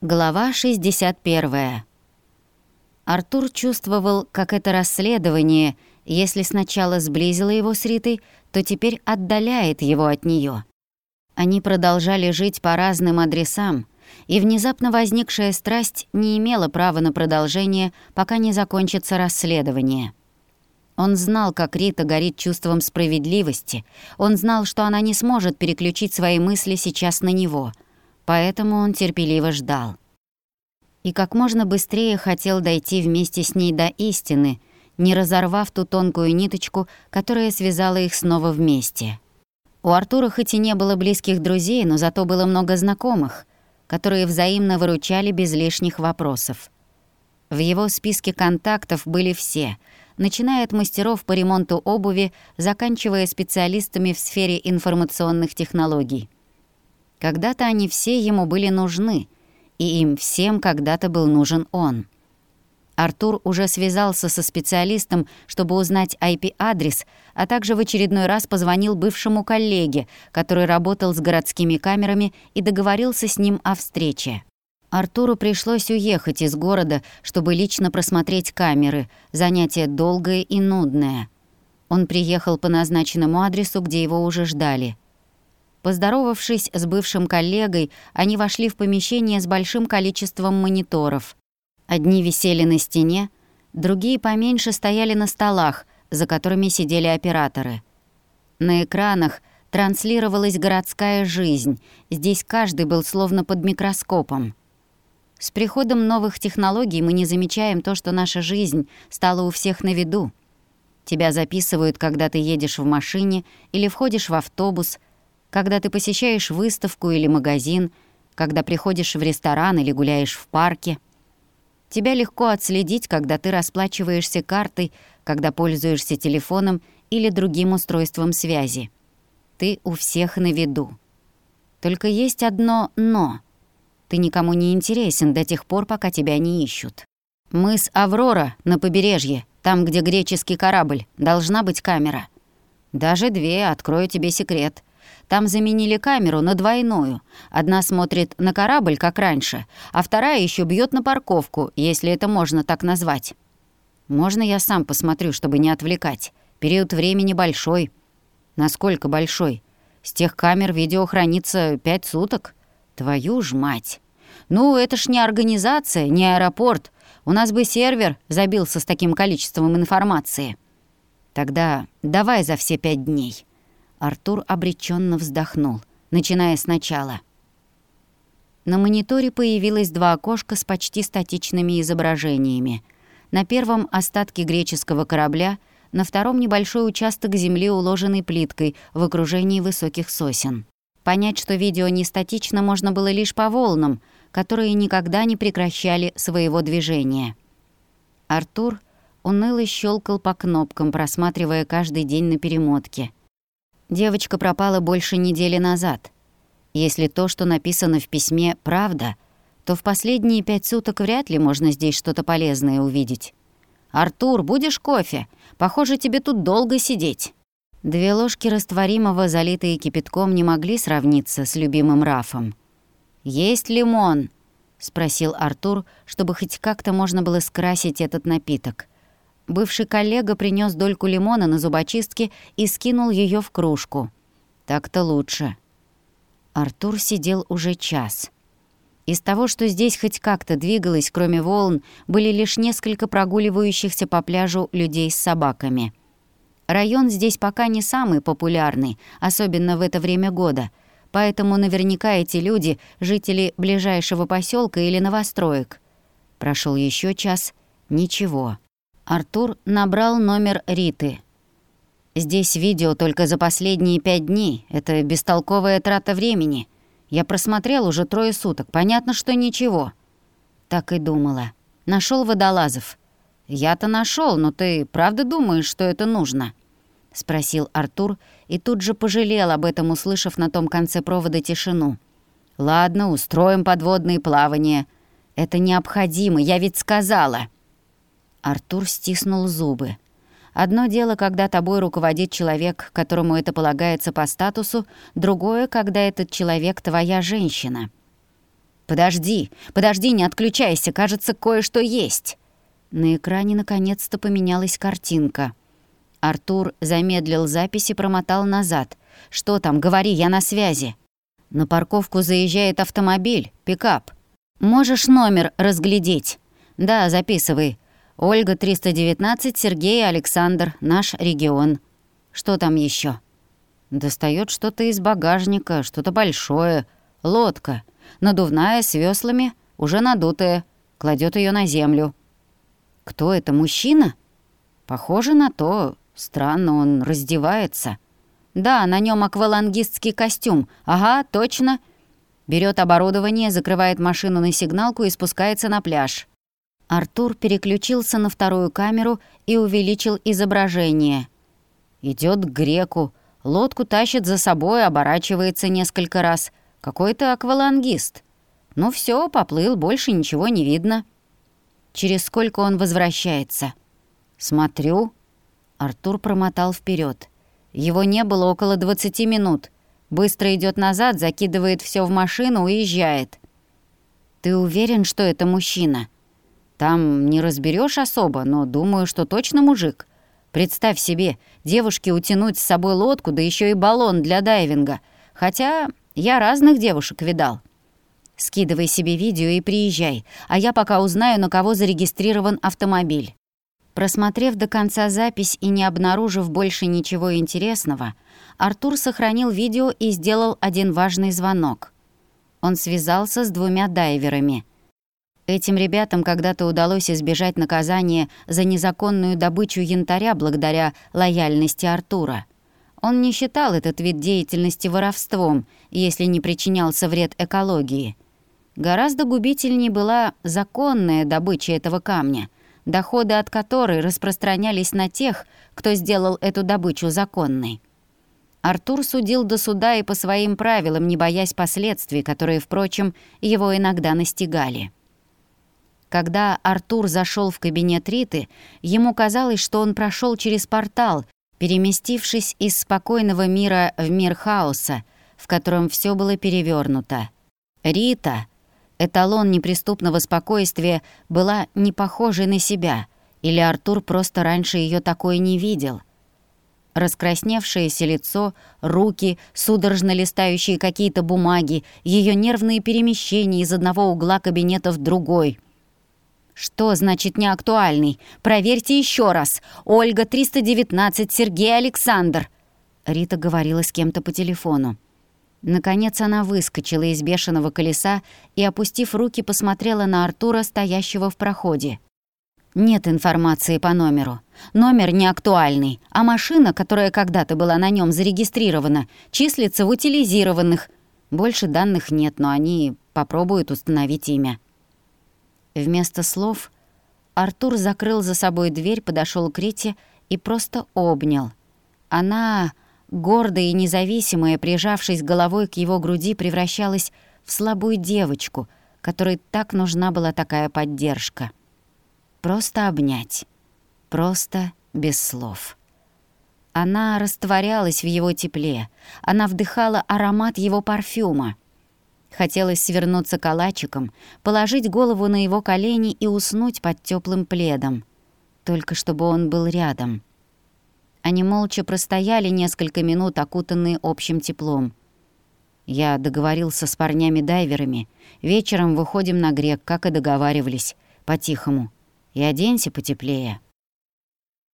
Глава 61. Артур чувствовал, как это расследование, если сначала сблизило его с Ритой, то теперь отдаляет его от нее. Они продолжали жить по разным адресам, и внезапно возникшая страсть не имела права на продолжение, пока не закончится расследование. Он знал, как Рита горит чувством справедливости, он знал, что она не сможет переключить свои мысли сейчас на него — поэтому он терпеливо ждал. И как можно быстрее хотел дойти вместе с ней до истины, не разорвав ту тонкую ниточку, которая связала их снова вместе. У Артура хоть и не было близких друзей, но зато было много знакомых, которые взаимно выручали без лишних вопросов. В его списке контактов были все, начиная от мастеров по ремонту обуви, заканчивая специалистами в сфере информационных технологий. Когда-то они все ему были нужны, и им всем когда-то был нужен он. Артур уже связался со специалистом, чтобы узнать IP-адрес, а также в очередной раз позвонил бывшему коллеге, который работал с городскими камерами и договорился с ним о встрече. Артуру пришлось уехать из города, чтобы лично просмотреть камеры, занятие долгое и нудное. Он приехал по назначенному адресу, где его уже ждали — Поздоровавшись с бывшим коллегой, они вошли в помещение с большим количеством мониторов. Одни висели на стене, другие поменьше стояли на столах, за которыми сидели операторы. На экранах транслировалась городская жизнь, здесь каждый был словно под микроскопом. С приходом новых технологий мы не замечаем то, что наша жизнь стала у всех на виду. Тебя записывают, когда ты едешь в машине или входишь в автобус — когда ты посещаешь выставку или магазин, когда приходишь в ресторан или гуляешь в парке. Тебя легко отследить, когда ты расплачиваешься картой, когда пользуешься телефоном или другим устройством связи. Ты у всех на виду. Только есть одно «но». Ты никому не интересен до тех пор, пока тебя не ищут. Мыс Аврора на побережье, там, где греческий корабль, должна быть камера. Даже две, открою тебе секрет. Там заменили камеру на двойную. Одна смотрит на корабль, как раньше, а вторая еще бьет на парковку, если это можно так назвать. Можно я сам посмотрю, чтобы не отвлекать? Период времени большой. Насколько большой? С тех камер видео хранится пять суток. Твою ж мать. Ну, это ж не организация, не аэропорт. У нас бы сервер забился с таким количеством информации. Тогда давай за все пять дней. Артур обреченно вздохнул, начиная сначала. На мониторе появилось два окошка с почти статичными изображениями. На первом — остатки греческого корабля, на втором — небольшой участок земли, уложенный плиткой в окружении высоких сосен. Понять, что видео не статично, можно было лишь по волнам, которые никогда не прекращали своего движения. Артур уныло щелкал по кнопкам, просматривая каждый день на перемотке — Девочка пропала больше недели назад. Если то, что написано в письме, правда, то в последние пять суток вряд ли можно здесь что-то полезное увидеть. «Артур, будешь кофе? Похоже, тебе тут долго сидеть». Две ложки растворимого, залитые кипятком, не могли сравниться с любимым Рафом. «Есть лимон?» — спросил Артур, чтобы хоть как-то можно было скрасить этот напиток — Бывший коллега принес дольку лимона на зубочистке и скинул ее в кружку. Так-то лучше. Артур сидел уже час. Из того, что здесь хоть как-то двигалось, кроме волн, были лишь несколько прогуливающихся по пляжу людей с собаками. Район здесь пока не самый популярный, особенно в это время года, поэтому наверняка эти люди — жители ближайшего поселка или новостроек. Прошел еще час — ничего. Артур набрал номер Риты. «Здесь видео только за последние пять дней. Это бестолковая трата времени. Я просмотрел уже трое суток. Понятно, что ничего». Так и думала. Нашел водолазов. «Я-то нашел, но ты правда думаешь, что это нужно?» — спросил Артур и тут же пожалел об этом, услышав на том конце провода тишину. «Ладно, устроим подводные плавания. Это необходимо, я ведь сказала». Артур стиснул зубы. Одно дело, когда тобой руководит человек, которому это полагается по статусу, другое, когда этот человек твоя женщина. «Подожди, подожди, не отключайся, кажется, кое-что есть». На экране наконец-то поменялась картинка. Артур замедлил запись и промотал назад. «Что там? Говори, я на связи». На парковку заезжает автомобиль, пикап. Можешь номер разглядеть? Да, записывай. Ольга 319, Сергей Александр, наш регион. Что там еще? Достает что-то из багажника, что-то большое. Лодка. Надувная, с веслами, уже надутая. Кладет ее на землю. Кто это, мужчина? Похоже на то. Странно, он раздевается. Да, на нем аквалангистский костюм. Ага, точно. Берет оборудование, закрывает машину на сигналку и спускается на пляж. Артур переключился на вторую камеру и увеличил изображение. Идет к греку, лодку тащит за собой, оборачивается несколько раз. Какой-то аквалангист. Ну все, поплыл, больше ничего не видно. Через сколько он возвращается? Смотрю. Артур промотал вперед. Его не было около 20 минут. Быстро идет назад, закидывает все в машину, уезжает. Ты уверен, что это мужчина? Там не разберешь особо, но думаю, что точно мужик. Представь себе, девушке утянуть с собой лодку, да еще и баллон для дайвинга. Хотя я разных девушек видал. Скидывай себе видео и приезжай, а я пока узнаю, на кого зарегистрирован автомобиль. Просмотрев до конца запись и не обнаружив больше ничего интересного, Артур сохранил видео и сделал один важный звонок. Он связался с двумя дайверами. Этим ребятам когда-то удалось избежать наказания за незаконную добычу янтаря благодаря лояльности Артура. Он не считал этот вид деятельности воровством, если не причинялся вред экологии. Гораздо губительнее была законная добыча этого камня — доходы от которой распространялись на тех, кто сделал эту добычу законной. Артур судил до суда и по своим правилам, не боясь последствий, которые, впрочем, его иногда настигали. Когда Артур зашел в кабинет Риты, ему казалось, что он прошел через портал, переместившись из спокойного мира в мир хаоса, в котором все было перевернуто. Рита — эталон неприступного спокойствия, была не похожей на себя, или Артур просто раньше ее такой не видел. Раскрасневшееся лицо, руки, судорожно листающие какие-то бумаги, ее нервные перемещения из одного угла кабинета в другой. «Что значит неактуальный? Проверьте еще раз. Ольга, 319, Сергей Александр!» Рита говорила с кем-то по телефону. Наконец она выскочила из бешеного колеса и, опустив руки, посмотрела на Артура, стоящего в проходе. «Нет информации по номеру. Номер не актуальный, а машина, которая когда-то была на нем зарегистрирована, числится в утилизированных. Больше данных нет, но они попробуют установить имя». Вместо слов Артур закрыл за собой дверь, подошел к Рите и просто обнял. Она гордая и независимая, прижавшись головой к его груди, превращалась в слабую девочку, которой так нужна была такая поддержка. Просто обнять. Просто без слов. Она растворялась в его тепле. Она вдыхала аромат его парфюма. Хотелось свернуться калачиком, положить голову на его колени и уснуть под теплым пледом. Только чтобы он был рядом — они молча простояли несколько минут, окутанные общим теплом. Я договорился с парнями-дайверами. Вечером выходим на грек, как и договаривались, по-тихому. И оденься потеплее.